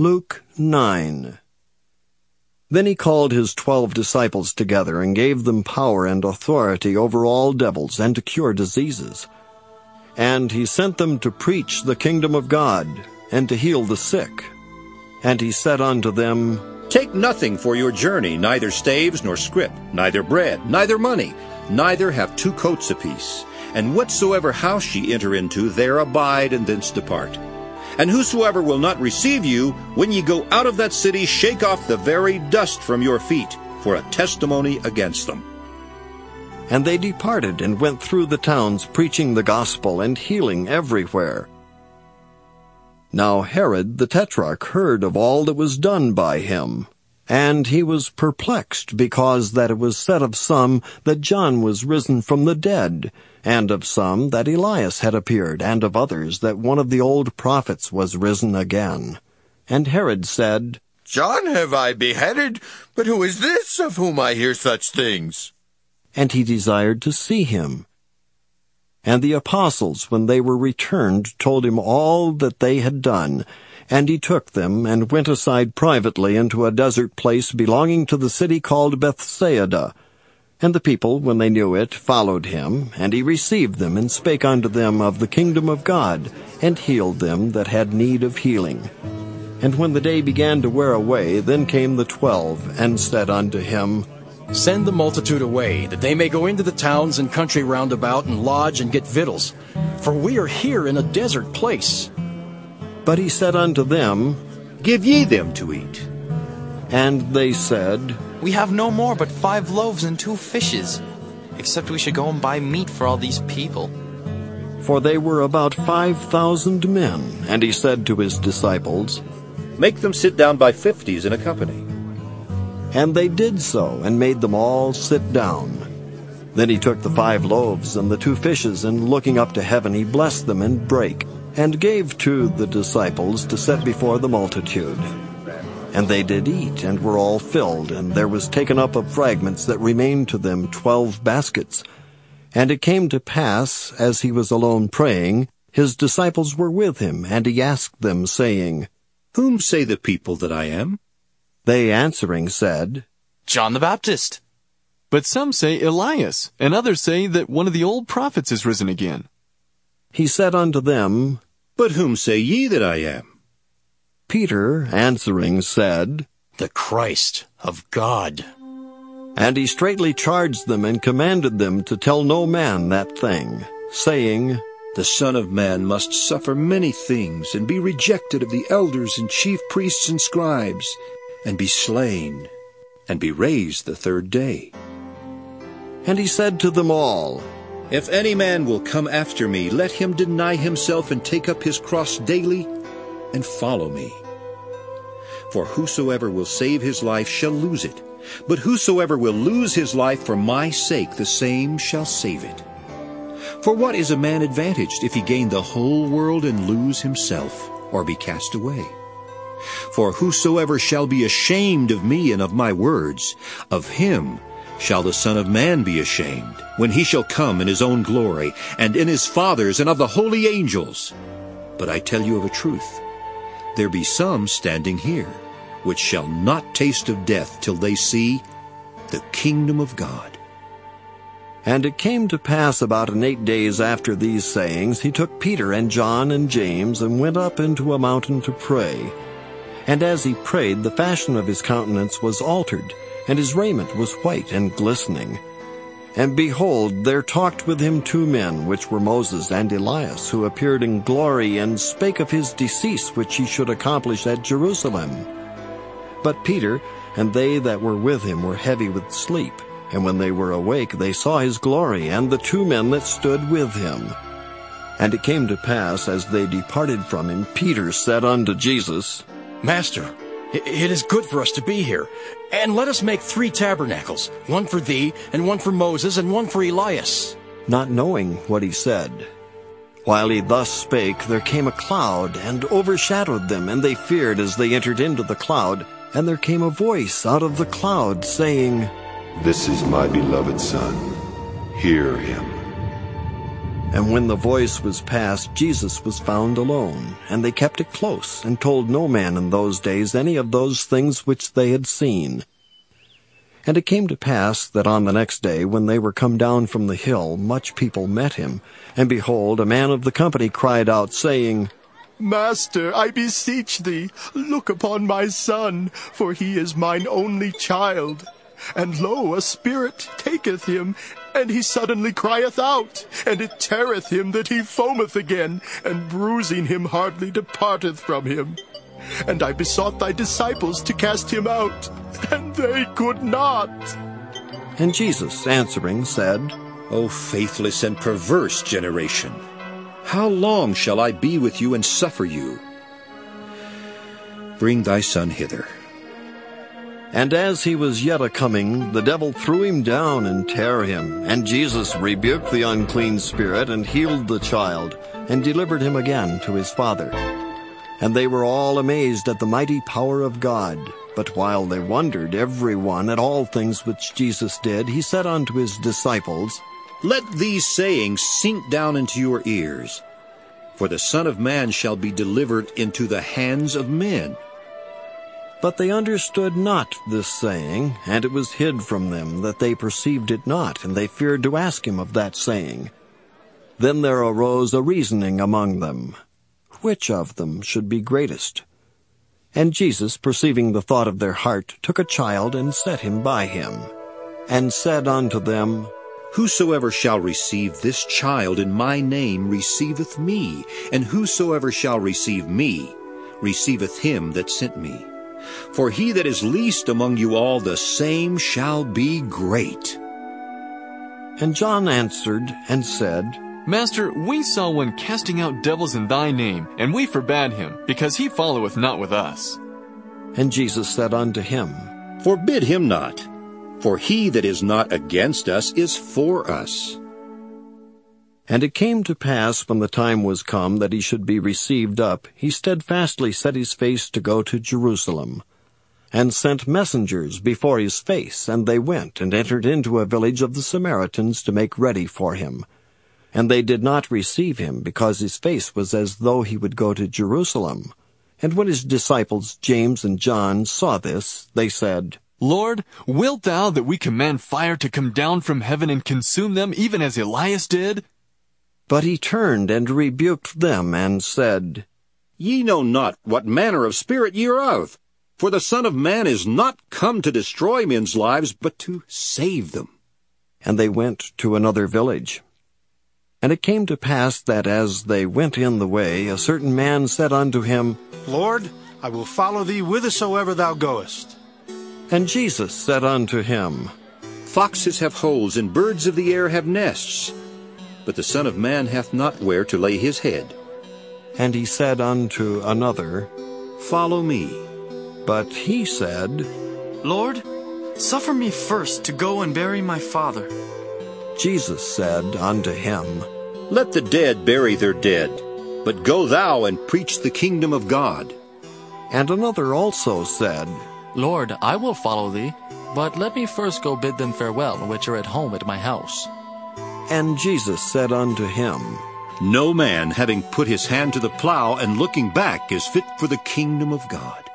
Luke 9. Then he called his twelve disciples together and gave them power and authority over all devils and to cure diseases. And he sent them to preach the kingdom of God and to heal the sick. And he said unto them, Take nothing for your journey, neither staves nor scrip, neither bread, neither money, neither have two coats apiece. And whatsoever house ye enter into, there abide and thence depart. And whosoever will not receive you, when ye go out of that city, shake off the very dust from your feet, for a testimony against them. And they departed and went through the towns, preaching the gospel and healing everywhere. Now Herod the Tetrarch heard of all that was done by him, and he was perplexed because that it was said of some that John was risen from the dead, and of some that Elias had appeared, and of others that one of the old prophets was risen again. And Herod said, John have I beheaded, but who is this of whom I hear such things? And he desired to see him. And the apostles, when they were returned, told him all that they had done. And he took them, and went aside privately into a desert place belonging to the city called Bethsaida, and the people, when they knew it, followed him, and he received them, and spake unto them of the kingdom of God, and healed them that had need of healing. And when the day began to wear away, then came the twelve, and said unto him, Send the multitude away, that they may go into the towns and country round about, and lodge and get victuals. For we are here in a desert place. But he said unto them, Give ye them to eat. And they said, We have no more but five loaves and two fishes, except we should go and buy meat for all these people. For they were about five thousand men. And he said to his disciples, Make them sit down by fifties in a company. And they did so, and made them all sit down. Then he took the five loaves and the two fishes, and looking up to heaven, he blessed them and brake, and gave to the disciples to set before the multitude. And they did eat, and were all filled, and there was taken up of fragments that remained to them twelve baskets. And it came to pass, as he was alone praying, his disciples were with him, and he asked them, saying, Whom say the people that I am? They answering said, John the Baptist. But some say Elias, and others say that one of the old prophets is risen again. He said unto them, But whom say ye that I am? Peter answering said, The Christ of God. And he straitly charged them and commanded them to tell no man that thing, saying, The Son of Man must suffer many things, and be rejected of the elders and chief priests and scribes, and be slain, and be raised the third day. And he said to them all, If any man will come after me, let him deny himself and take up his cross daily, and follow me. For whosoever will save his life shall lose it, but whosoever will lose his life for my sake, the same shall save it. For what is a man advantaged if he gain the whole world and lose himself, or be cast away? For whosoever shall be ashamed of me and of my words, of him shall the Son of Man be ashamed, when he shall come in his own glory, and in his Father's, and of the holy angels. But I tell you of a truth, there be some standing here, which shall not taste of death till they see the kingdom of God. And it came to pass about an eight days after these sayings, he took Peter and John and James, and went up into a mountain to pray. And as he prayed, the fashion of his countenance was altered, and his raiment was white and glistening. And behold, there talked with him two men, which were Moses and Elias, who appeared in glory, and spake of his decease, which he should accomplish at Jerusalem. But Peter and they that were with him were heavy with sleep, and when they were awake, they saw his glory, and the two men that stood with him. And it came to pass, as they departed from him, Peter said unto Jesus, Master, it is good for us to be here. And let us make three tabernacles, one for thee, and one for Moses, and one for Elias. Not knowing what he said. While he thus spake, there came a cloud, and overshadowed them, and they feared as they entered into the cloud. And there came a voice out of the cloud, saying, This is my beloved Son. Hear him. And when the voice was past, Jesus was found alone, and they kept it close, and told no man in those days any of those things which they had seen. And it came to pass that on the next day, when they were come down from the hill, much people met him. And behold, a man of the company cried out, saying, Master, I beseech thee, look upon my son, for he is mine only child. And lo, a spirit taketh him, and he suddenly crieth out, and it teareth him that he foameth again, and bruising him hardly departeth from him. And I besought thy disciples to cast him out, and they could not. And Jesus answering said, O faithless and perverse generation, how long shall I be with you and suffer you? Bring thy son hither. And as he was yet a coming, the devil threw him down and tare him. And Jesus rebuked the unclean spirit, and healed the child, and delivered him again to his father. And they were all amazed at the mighty power of God. But while they wondered every one at all things which Jesus did, he said unto his disciples, Let these sayings sink down into your ears. For the Son of Man shall be delivered into the hands of men. But they understood not this saying, and it was hid from them, that they perceived it not, and they feared to ask him of that saying. Then there arose a reasoning among them, which of them should be greatest? And Jesus, perceiving the thought of their heart, took a child and set him by him, and said unto them, Whosoever shall receive this child in my name receiveth me, and whosoever shall receive me receiveth him that sent me. For he that is least among you all, the same shall be great. And John answered and said, Master, we saw one casting out devils in thy name, and we forbade him, because he followeth not with us. And Jesus said unto him, Forbid him not, for he that is not against us is for us. And it came to pass, when the time was come that he should be received up, he steadfastly set his face to go to Jerusalem, and sent messengers before his face, and they went and entered into a village of the Samaritans to make ready for him. And they did not receive him, because his face was as though he would go to Jerusalem. And when his disciples James and John saw this, they said, Lord, wilt thou that we command fire to come down from heaven and consume them, even as Elias did? But he turned and rebuked them, and said, Ye know not what manner of spirit ye are of. For the Son of Man is not come to destroy men's lives, but to save them. And they went to another village. And it came to pass that as they went in the way, a certain man said unto him, Lord, I will follow thee whithersoever thou goest. And Jesus said unto him, Foxes have holes, and birds of the air have nests, but the Son of Man hath not where to lay his head. And he said unto another, Follow me. But he said, Lord, suffer me first to go and bury my father. Jesus said unto him, Let the dead bury their dead, but go thou and preach the kingdom of God. And another also said, Lord, I will follow thee, but let me first go bid them farewell which are at home at my house. And Jesus said unto him, No man having put his hand to the plow and looking back is fit for the kingdom of God.